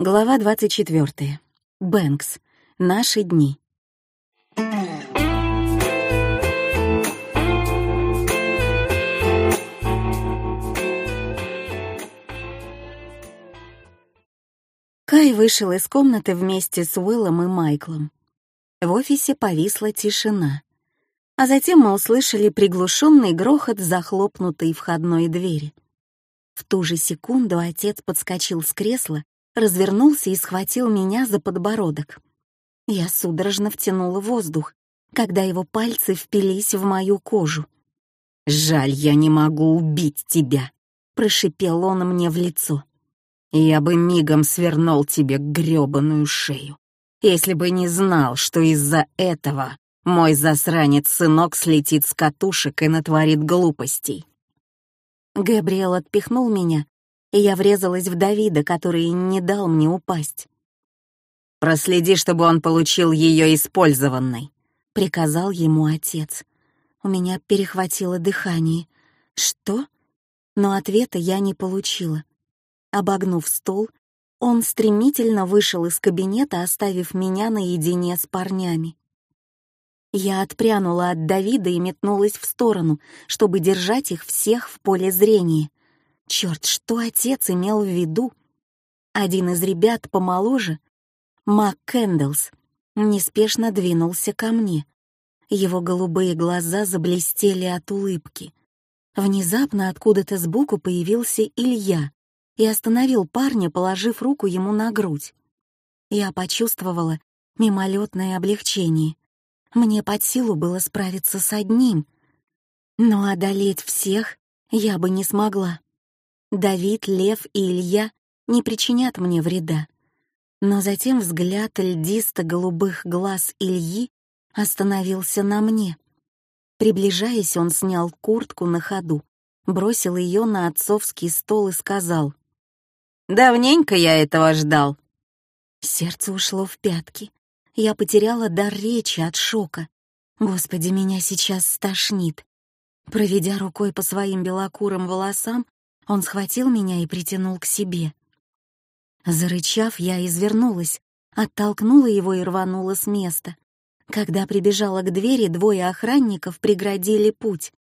Глава 24. Бэнкс. Наши дни. Кай вышел из комнаты вместе с Уиллом и Майклом. В офисе повисла тишина. А затем мы услышали приглушенный грохот захлопнутой входной двери. В ту же секунду отец подскочил с кресла, развернулся и схватил меня за подбородок. Я судорожно втянула воздух, когда его пальцы впились в мою кожу. «Жаль, я не могу убить тебя», — прошипел он мне в лицо. «Я бы мигом свернул тебе грёбаную шею, если бы не знал, что из-за этого мой засранец-сынок слетит с катушек и натворит глупостей». Габриэл отпихнул меня, и я врезалась в Давида, который не дал мне упасть. «Проследи, чтобы он получил ее использованной», — приказал ему отец. У меня перехватило дыхание. «Что?» Но ответа я не получила. Обогнув стол, он стремительно вышел из кабинета, оставив меня наедине с парнями. Я отпрянула от Давида и метнулась в сторону, чтобы держать их всех в поле зрения. Черт, что отец имел в виду? Один из ребят помоложе, Мак Кэндлс, неспешно двинулся ко мне. Его голубые глаза заблестели от улыбки. Внезапно откуда-то сбоку появился Илья и остановил парня, положив руку ему на грудь. Я почувствовала мимолетное облегчение. Мне под силу было справиться с одним, но одолеть всех я бы не смогла. Давид, Лев и Илья не причинят мне вреда. Но затем взгляд льдисто-голубых глаз Ильи остановился на мне. Приближаясь, он снял куртку на ходу, бросил ее на отцовский стол и сказал, «Давненько я этого ждал». Сердце ушло в пятки. Я потеряла дар речи от шока. Господи, меня сейчас стошнит. Проведя рукой по своим белокурым волосам, он схватил меня и притянул к себе. Зарычав, я извернулась, оттолкнула его и рванула с места. Когда прибежала к двери, двое охранников преградили путь.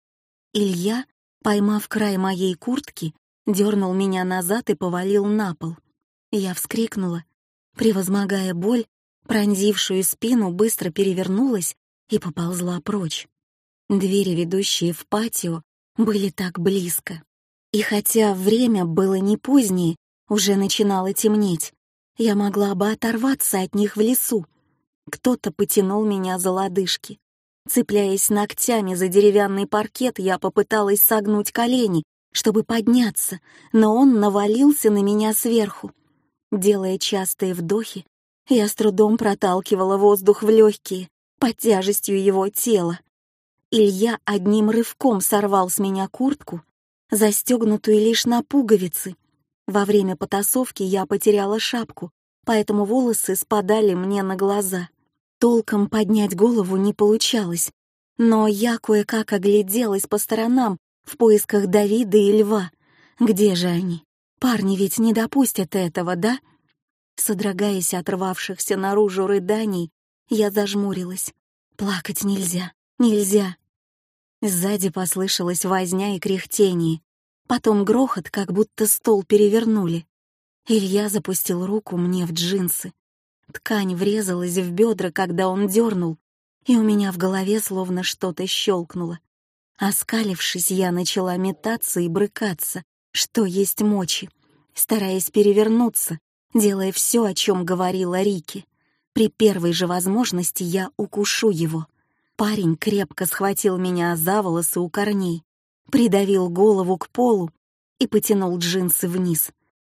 Илья, поймав край моей куртки, дернул меня назад и повалил на пол. Я вскрикнула. Превозмогая боль, пронзившую спину, быстро перевернулась и поползла прочь. Двери, ведущие в патио, были так близко. И хотя время было не позднее, уже начинало темнеть, я могла бы оторваться от них в лесу. Кто-то потянул меня за лодыжки. Цепляясь ногтями за деревянный паркет, я попыталась согнуть колени, чтобы подняться, но он навалился на меня сверху. Делая частые вдохи, я с трудом проталкивала воздух в легкие под тяжестью его тела. Илья одним рывком сорвал с меня куртку, застегнутую лишь на пуговицы. Во время потасовки я потеряла шапку, поэтому волосы спадали мне на глаза. Толком поднять голову не получалось, но я кое-как огляделась по сторонам в поисках Давида и Льва. Где же они? Парни ведь не допустят этого, да? Содрогаясь от рвавшихся наружу рыданий, я зажмурилась. Плакать нельзя, нельзя. Сзади послышалась возня и кряхтение. Потом грохот, как будто стол перевернули. Илья запустил руку мне в джинсы. Ткань врезалась в бедра, когда он дернул, и у меня в голове словно что-то щелкнуло. Оскалившись, я начала метаться и брыкаться, что есть мочи, стараясь перевернуться, делая все, о чем говорила Рики. При первой же возможности я укушу его. Парень крепко схватил меня за волосы у корней, придавил голову к полу и потянул джинсы вниз.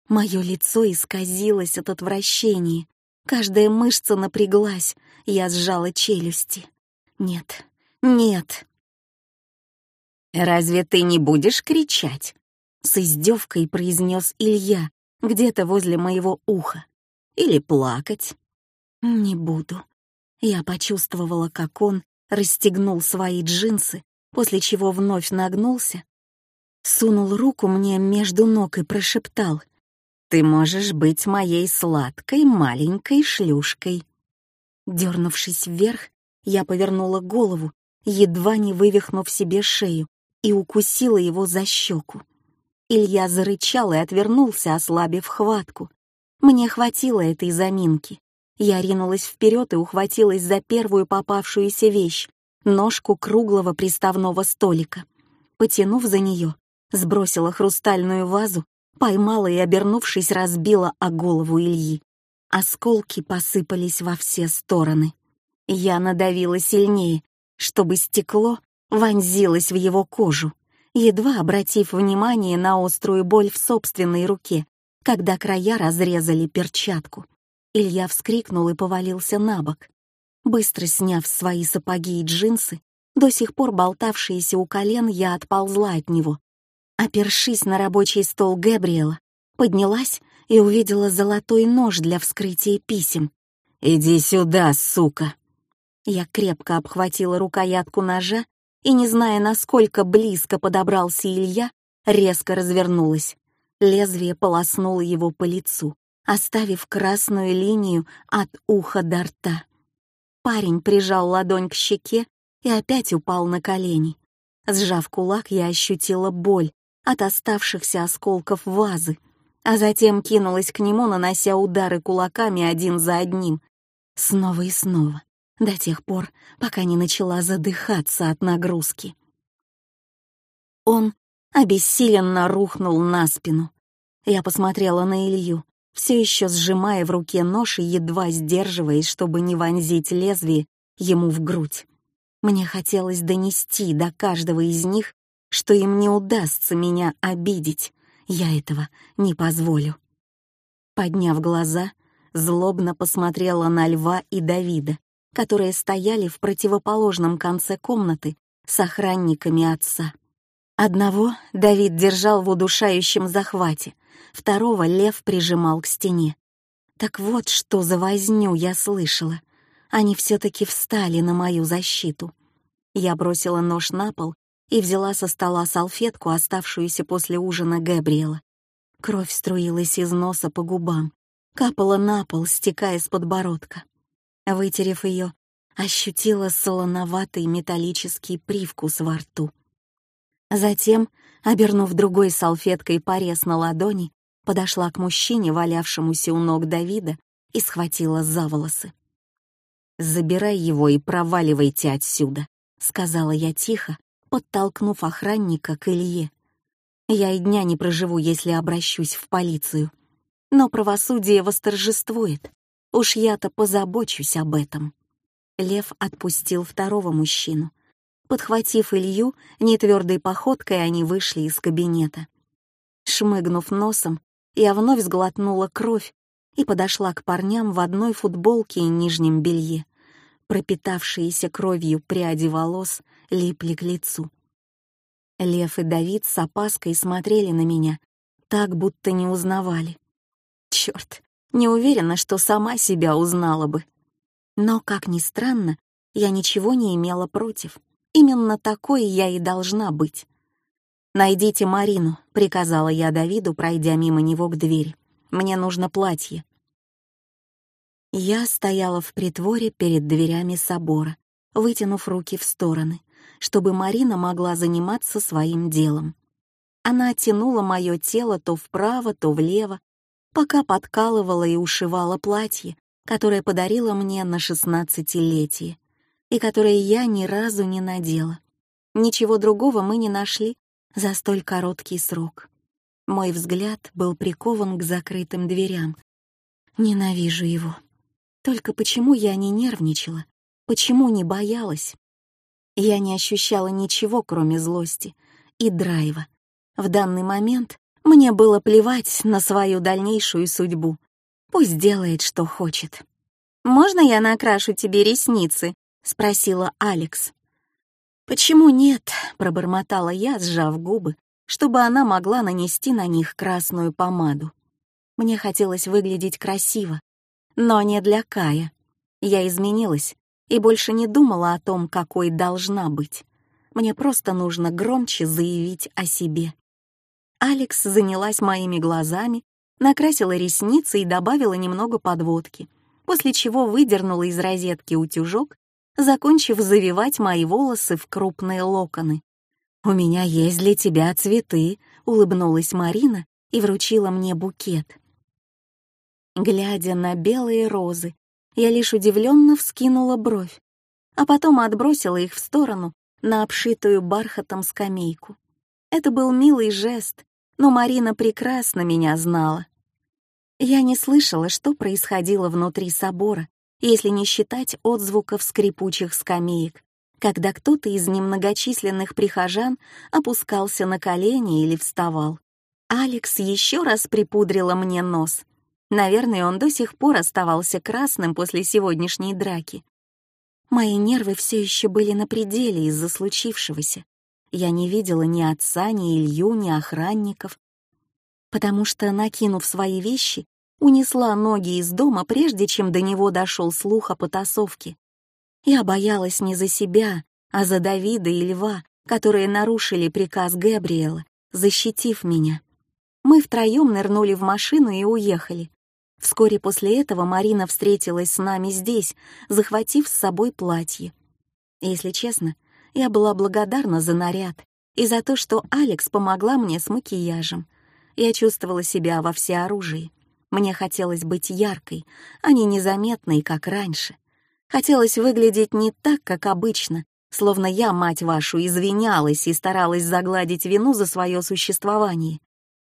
Мое лицо исказилось от отвращения. Каждая мышца напряглась, я сжала челюсти. Нет, нет. «Разве ты не будешь кричать?» — с издевкой произнес Илья, где-то возле моего уха. Или плакать. Не буду. Я почувствовала, как он расстегнул свои джинсы, после чего вновь нагнулся, сунул руку мне между ног и прошептал Ты можешь быть моей сладкой маленькой шлюшкой». Дернувшись вверх, я повернула голову, едва не вывихнув себе шею, и укусила его за щеку. Илья зарычал и отвернулся, ослабив хватку. Мне хватило этой заминки. Я ринулась вперед и ухватилась за первую попавшуюся вещь — ножку круглого приставного столика. Потянув за нее, сбросила хрустальную вазу, поймала и, обернувшись, разбила о голову Ильи. Осколки посыпались во все стороны. Я надавила сильнее, чтобы стекло вонзилось в его кожу, едва обратив внимание на острую боль в собственной руке, когда края разрезали перчатку. Илья вскрикнул и повалился на бок. Быстро сняв свои сапоги и джинсы, до сих пор болтавшиеся у колен, я отползла от него. Опершись на рабочий стол Габриэла, поднялась и увидела золотой нож для вскрытия писем. «Иди сюда, сука!» Я крепко обхватила рукоятку ножа и, не зная, насколько близко подобрался Илья, резко развернулась. Лезвие полоснуло его по лицу, оставив красную линию от уха до рта. Парень прижал ладонь к щеке и опять упал на колени. Сжав кулак, я ощутила боль от оставшихся осколков вазы, а затем кинулась к нему, нанося удары кулаками один за одним. Снова и снова, до тех пор, пока не начала задыхаться от нагрузки. Он обессиленно рухнул на спину. Я посмотрела на Илью, все еще сжимая в руке нож и едва сдерживаясь, чтобы не вонзить лезвие ему в грудь. Мне хотелось донести до каждого из них, что им не удастся меня обидеть. Я этого не позволю. Подняв глаза, злобно посмотрела на Льва и Давида, которые стояли в противоположном конце комнаты с охранниками отца. Одного Давид держал в удушающем захвате, второго лев прижимал к стене. Так вот, что за возню я слышала. Они все-таки встали на мою защиту. Я бросила нож на пол и взяла со стола салфетку, оставшуюся после ужина Габриэла. Кровь струилась из носа по губам, капала на пол, стекая с подбородка. Вытерев ее, ощутила солоноватый металлический привкус во рту. Затем, обернув другой салфеткой порез на ладони, подошла к мужчине, валявшемуся у ног Давида, и схватила за волосы. «Забирай его и проваливайте отсюда», — сказала я тихо, подтолкнув охранника к Илье. «Я и дня не проживу, если обращусь в полицию. Но правосудие восторжествует. Уж я-то позабочусь об этом». Лев отпустил второго мужчину, Подхватив Илью, нетвердой походкой они вышли из кабинета. Шмыгнув носом, я вновь сглотнула кровь и подошла к парням в одной футболке и нижнем белье. Пропитавшиеся кровью пряди волос липли к лицу. Лев и Давид с опаской смотрели на меня, так будто не узнавали. Черт, не уверена, что сама себя узнала бы. Но, как ни странно, я ничего не имела против. Именно такой я и должна быть. «Найдите Марину», — приказала я Давиду, пройдя мимо него к двери. «Мне нужно платье». Я стояла в притворе перед дверями собора, вытянув руки в стороны, чтобы Марина могла заниматься своим делом. Она оттянула мое тело то вправо, то влево, пока подкалывала и ушивала платье, которое подарила мне на шестнадцатилетие и которые я ни разу не надела. Ничего другого мы не нашли за столь короткий срок. Мой взгляд был прикован к закрытым дверям. Ненавижу его. Только почему я не нервничала? Почему не боялась? Я не ощущала ничего, кроме злости и драйва. В данный момент мне было плевать на свою дальнейшую судьбу. Пусть делает, что хочет. «Можно я накрашу тебе ресницы?» — спросила Алекс. «Почему нет?» — пробормотала я, сжав губы, чтобы она могла нанести на них красную помаду. Мне хотелось выглядеть красиво, но не для Кая. Я изменилась и больше не думала о том, какой должна быть. Мне просто нужно громче заявить о себе. Алекс занялась моими глазами, накрасила ресницы и добавила немного подводки, после чего выдернула из розетки утюжок, закончив завивать мои волосы в крупные локоны. «У меня есть для тебя цветы», — улыбнулась Марина и вручила мне букет. Глядя на белые розы, я лишь удивленно вскинула бровь, а потом отбросила их в сторону на обшитую бархатом скамейку. Это был милый жест, но Марина прекрасно меня знала. Я не слышала, что происходило внутри собора, если не считать отзвуков скрипучих скамеек, когда кто-то из немногочисленных прихожан опускался на колени или вставал. Алекс еще раз припудрила мне нос. Наверное, он до сих пор оставался красным после сегодняшней драки. Мои нервы все еще были на пределе из-за случившегося. Я не видела ни отца, ни Илью, ни охранников, потому что, накинув свои вещи, унесла ноги из дома, прежде чем до него дошел слух о потасовке. Я боялась не за себя, а за Давида и Льва, которые нарушили приказ Габриэла, защитив меня. Мы втроем нырнули в машину и уехали. Вскоре после этого Марина встретилась с нами здесь, захватив с собой платье. Если честно, я была благодарна за наряд и за то, что Алекс помогла мне с макияжем. Я чувствовала себя во всеоружии. Мне хотелось быть яркой, а не незаметной, как раньше. Хотелось выглядеть не так, как обычно, словно я, мать вашу, извинялась и старалась загладить вину за свое существование.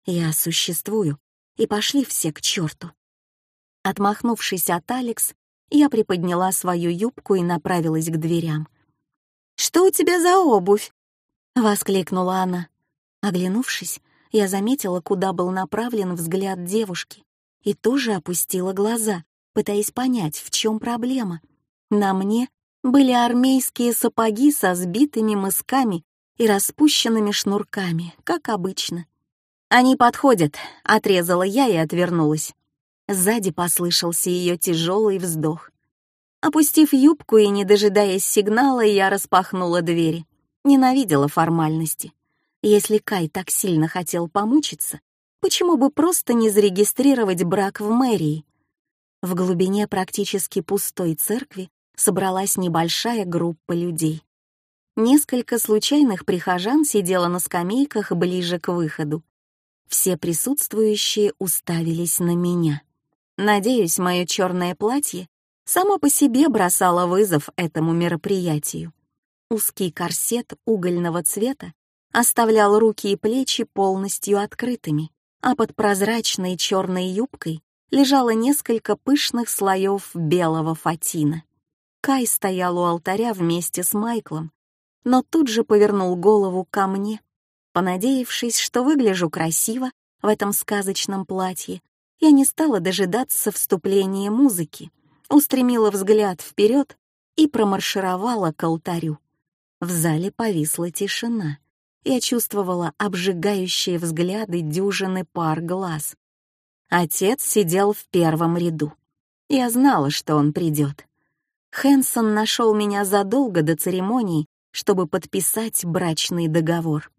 Я существую, и пошли все к черту. Отмахнувшись от Алекс, я приподняла свою юбку и направилась к дверям. Что у тебя за обувь?» — воскликнула она. Оглянувшись, я заметила, куда был направлен взгляд девушки, и тоже опустила глаза, пытаясь понять, в чем проблема. На мне были армейские сапоги со сбитыми мысками и распущенными шнурками, как обычно. «Они подходят», — отрезала я и отвернулась. Сзади послышался ее тяжелый вздох. Опустив юбку и не дожидаясь сигнала, я распахнула двери. Ненавидела формальности. Если Кай так сильно хотел помучиться, почему бы просто не зарегистрировать брак в мэрии? В глубине практически пустой церкви собралась небольшая группа людей. Несколько случайных прихожан сидело на скамейках ближе к выходу. Все присутствующие уставились на меня. Надеюсь, мое черное платье само по себе бросало вызов этому мероприятию. Узкий корсет угольного цвета оставлял руки и плечи полностью открытыми, а под прозрачной черной юбкой лежало несколько пышных слоев белого фатина. Кай стоял у алтаря вместе с Майклом, но тут же повернул голову ко мне, понадеявшись, что выгляжу красиво в этом сказочном платье, я не стала дожидаться вступления музыки, устремила взгляд вперед и промаршировала к алтарю. В зале повисла тишина. Я чувствовала обжигающие взгляды дюжины пар глаз. Отец сидел в первом ряду. Я знала, что он придет. Хэнсон нашел меня задолго до церемонии, чтобы подписать брачный договор.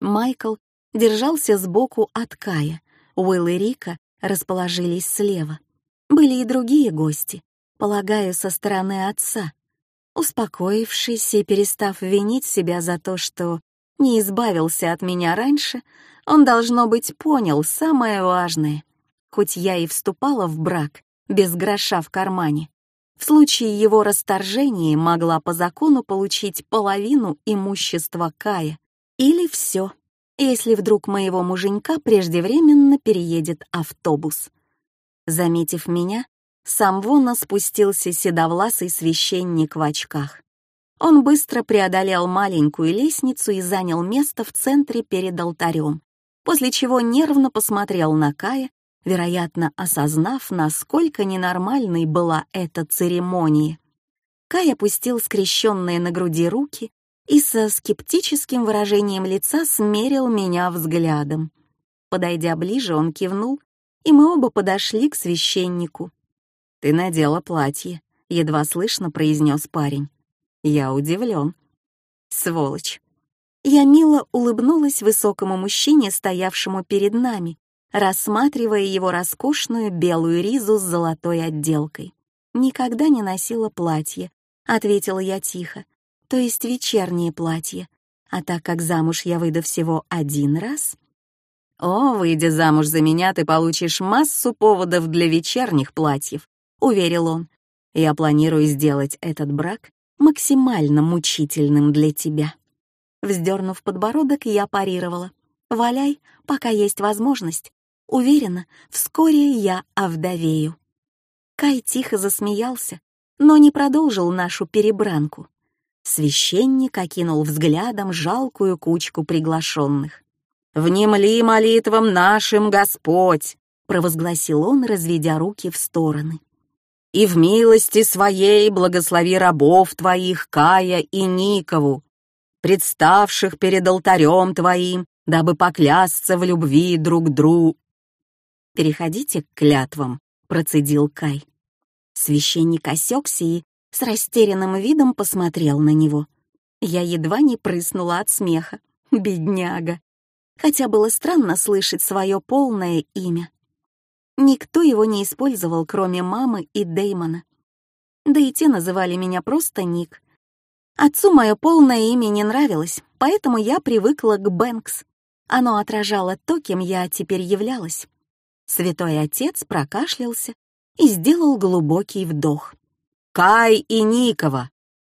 Майкл держался сбоку от Кая, Уилл и Рика расположились слева. Были и другие гости, полагаю, со стороны отца. Успокоившись и перестав винить себя за то, что не избавился от меня раньше, он, должно быть, понял самое важное. Хоть я и вступала в брак без гроша в кармане, в случае его расторжения могла по закону получить половину имущества Кая или все, если вдруг моего муженька преждевременно переедет автобус. Заметив меня, сам вон спустился седовласый священник в очках. Он быстро преодолел маленькую лестницу и занял место в центре перед алтарем, после чего нервно посмотрел на Кая, вероятно, осознав, насколько ненормальной была эта церемония. Кай опустил скрещенные на груди руки и со скептическим выражением лица смерил меня взглядом. Подойдя ближе, он кивнул и мы оба подошли к священнику. «Ты надела платье», — едва слышно произнес парень. Я удивлен. «Сволочь». Я мило улыбнулась высокому мужчине, стоявшему перед нами, рассматривая его роскошную белую ризу с золотой отделкой. «Никогда не носила платье», — ответила я тихо, «то есть вечернее платье. А так как замуж я выйду всего один раз...» «О, выйдя замуж за меня, ты получишь массу поводов для вечерних платьев», — уверил он. «Я планирую сделать этот брак максимально мучительным для тебя». Вздернув подбородок, я парировала. «Валяй, пока есть возможность. Уверена, вскоре я овдовею». Кай тихо засмеялся, но не продолжил нашу перебранку. Священник окинул взглядом жалкую кучку приглашенных. «Внемли молитвам нашим, Господь!» — провозгласил он, разведя руки в стороны. «И в милости своей благослови рабов твоих, Кая и Никову, представших перед алтарем твоим, дабы поклясться в любви друг другу». «Переходите к клятвам», — процедил Кай. Священник осекся и с растерянным видом посмотрел на него. Я едва не прыснула от смеха. Бедняга. Хотя было странно слышать свое полное имя. Никто его не использовал, кроме мамы и Деймона. Да и те называли меня просто Ник. Отцу мое полное имя не нравилось, поэтому я привыкла к Бэнкс. Оно отражало то, кем я теперь являлась. Святой Отец прокашлялся и сделал глубокий вдох. «Кай и Никова,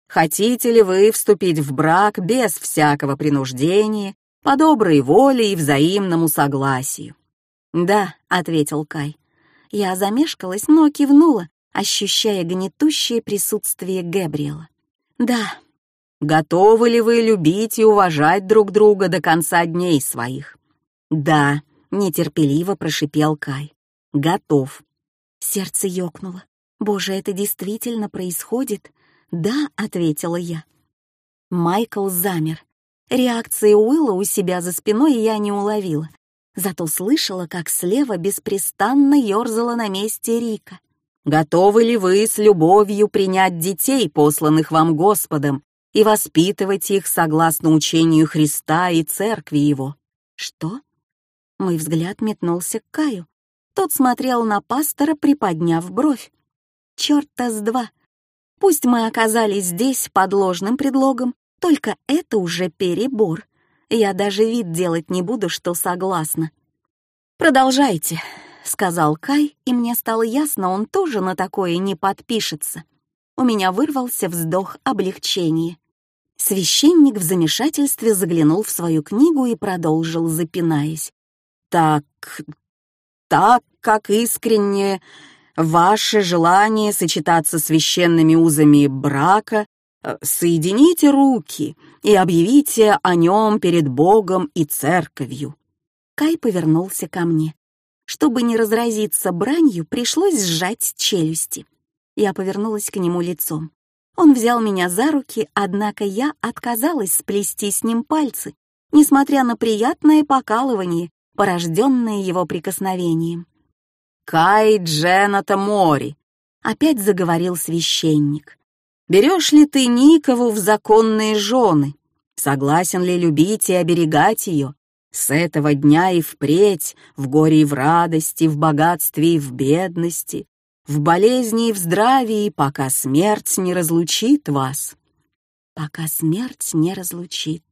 хотите ли вы вступить в брак без всякого принуждения, по доброй воле и взаимному согласию?» «Да», — ответил Кай. Я замешкалась, но кивнула, ощущая гнетущее присутствие Габриэла. «Да». «Готовы ли вы любить и уважать друг друга до конца дней своих?» «Да», — нетерпеливо прошипел Кай. «Готов». Сердце ёкнуло. «Боже, это действительно происходит?» «Да», — ответила я. Майкл замер. Реакции Уилла у себя за спиной я не уловила, зато слышала, как слева беспрестанно ёрзала на месте Рика. «Готовы ли вы с любовью принять детей, посланных вам Господом, и воспитывать их согласно учению Христа и Церкви Его?» «Что?» Мой взгляд метнулся к Каю. Тот смотрел на пастора, приподняв бровь. Чёрта с два. Пусть мы оказались здесь под ложным предлогом, только это уже перебор. Я даже вид делать не буду, что согласна. «Продолжайте», — сказал Кай, и мне стало ясно, он тоже на такое не подпишется. У меня вырвался вздох облегчения. Священник в замешательстве заглянул в свою книгу и продолжил, запинаясь. «Так, так, как искренне ваше желание сочетаться священными узами брака, соедините руки и объявите о нем перед Богом и церковью». Кай повернулся ко мне. Чтобы не разразиться бранью, пришлось сжать челюсти. Я повернулась к нему лицом. Он взял меня за руки, однако я отказалась сплести с ним пальцы, несмотря на приятное покалывание, порожденное его прикосновением. Кай Джената Мори», — опять заговорил священник. «Берешь ли ты Никову в законные жены? Согласен ли любить и оберегать ее? С этого дня и впредь, в горе и в радости, в богатстве и в бедности, в болезни и в здравии, пока смерть не разлучит вас». «Пока смерть не разлучит».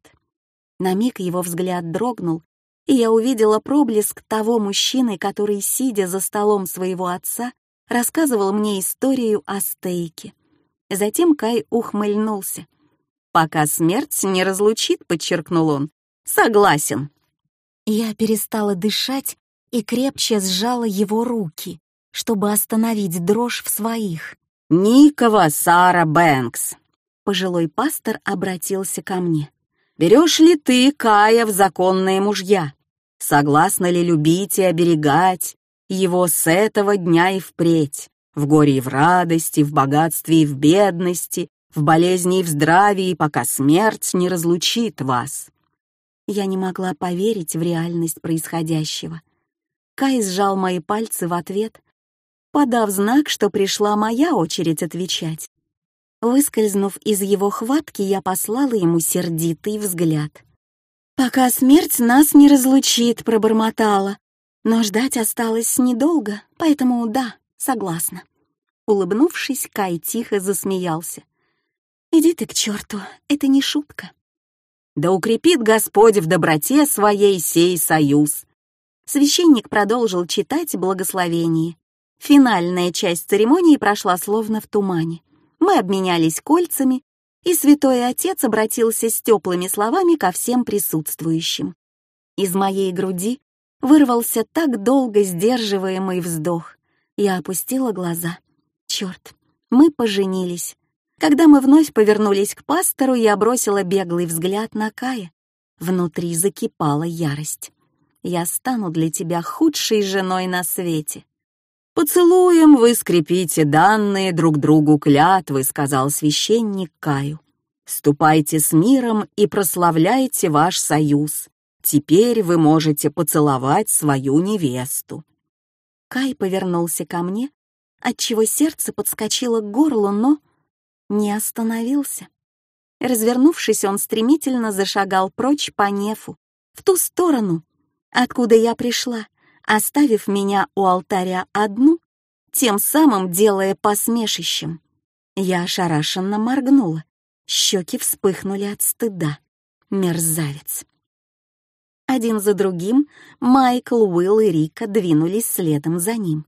На миг его взгляд дрогнул, и я увидела проблеск того мужчины, который, сидя за столом своего отца, рассказывал мне историю о стейке. Затем Кай ухмыльнулся. «Пока смерть не разлучит», — подчеркнул он. «Согласен». Я перестала дышать и крепче сжала его руки, чтобы остановить дрожь в своих. «Никова Сара Бэнкс», — пожилой пастор обратился ко мне. «Берешь ли ты Кая в законные мужья?» согласна ли любить и оберегать его с этого дня и впредь, в горе и в радости, в богатстве и в бедности, в болезни и в здравии, пока смерть не разлучит вас. Я не могла поверить в реальность происходящего. Кай сжал мои пальцы в ответ, подав знак, что пришла моя очередь отвечать. Выскользнув из его хватки, я послала ему сердитый взгляд. «Пока смерть нас не разлучит», — пробормотала. Но ждать осталось недолго, поэтому да, согласна. Улыбнувшись, Кай тихо засмеялся. «Иди ты к черту, это не шутка». «Да укрепит Господь в доброте своей сей союз». Священник продолжил читать благословение. Финальная часть церемонии прошла словно в тумане. Мы обменялись кольцами, и святой отец обратился с теплыми словами ко всем присутствующим. Из моей груди вырвался так долго сдерживаемый вздох. Я опустила глаза. Черт, мы поженились. Когда мы вновь повернулись к пастору, я бросила беглый взгляд на Кая. Внутри закипала ярость. «Я стану для тебя худшей женой на свете». «Поцелуем вы скрепите данные друг другу клятвы», — сказал священник Каю. «Ступайте с миром и прославляйте ваш союз. Теперь вы можете поцеловать свою невесту». Кай повернулся ко мне, отчего сердце подскочило к горлу, но не остановился. Развернувшись, он стремительно зашагал прочь по нефу, в ту сторону, откуда я пришла, оставив меня у алтаря одну, тем самым делая посмешищем. Я ошарашенно моргнула, щеки вспыхнули от стыда. Мерзавец. Один за другим Майкл, Уилл и Рика двинулись следом за ним.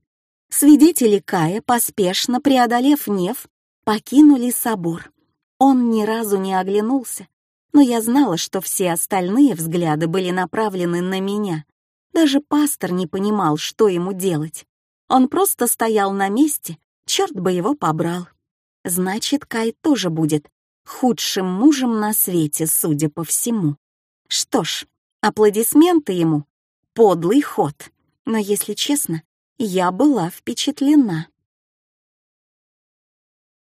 Свидетели Кая, поспешно преодолев Нев, покинули собор. Он ни разу не оглянулся, но я знала, что все остальные взгляды были направлены на меня. Даже пастор не понимал, что ему делать. Он просто стоял на месте, черт бы его побрал. Значит, Кай тоже будет худшим мужем на свете, судя по всему. Что ж, аплодисменты ему — подлый ход. Но, если честно, я была впечатлена.